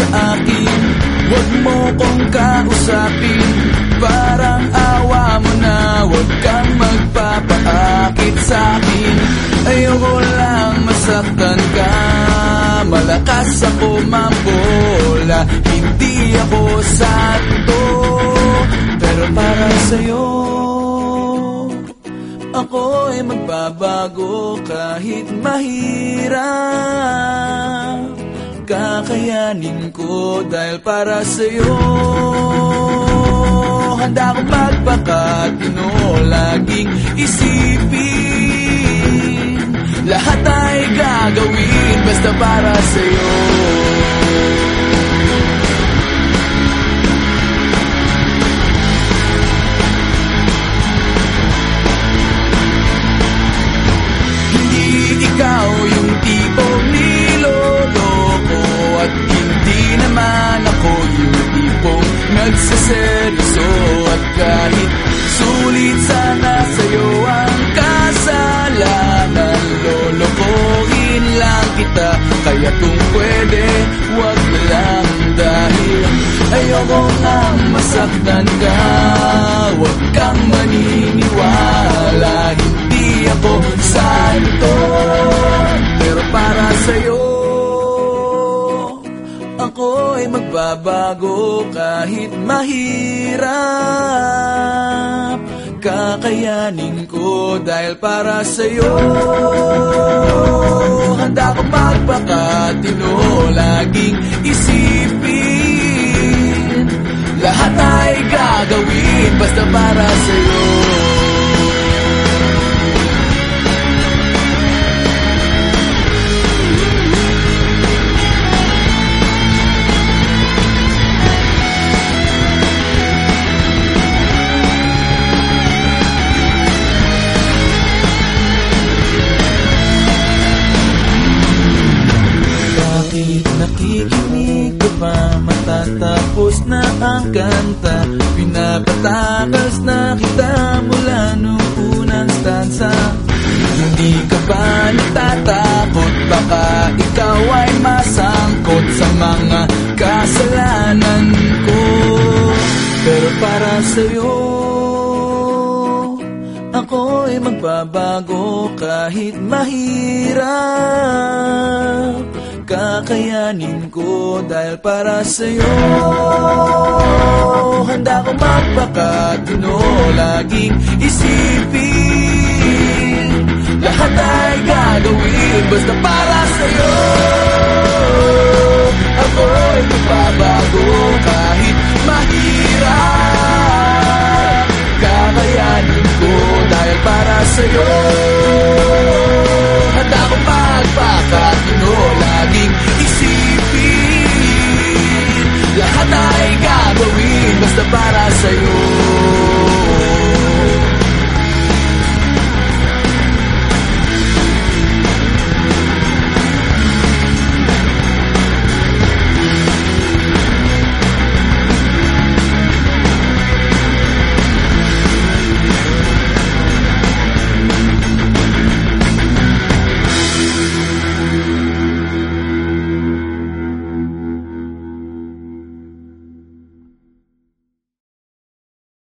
sa akin. Huwag mo kong kausapin. Parang awa mo na Huwag kang magpapaakit sa akin. Ayoko lang masaktan ka. Malakas ako mambola Hindi ako santo. Pero para sa'yo Ako'y magbabago kahit mahirap. Kakayanin ko dahil para sa'yo. Handa akong magpakatino Laging isipin. Lahat ay gagawin Basta para sa'yo kahit sulit sana sa'yo ang kasalanan. Lolokohin lang kita Kaya kung pwede, wag na lang Dahil. Ayoko nang masaktan ka Ako ay magbabago kahit mahirap. Kakayanin ko dahil para sa'yo. Handa ko magpakatino Laging isipin. Lahat ay gagawin Basta para sa'yo Matatapos na ang kanta Pinapatakas na kita mula nung unang stanza Hindi ka ba natatakot Baka ikaw ay masangkot Sa mga kasalanan ko. Pero para sa'yo ako ay magbabago kahit mahirap Kakayanin ko dahil para sa'yo. Handa ko magpakatino Laging isipin. Lahat ay gagawin Basta para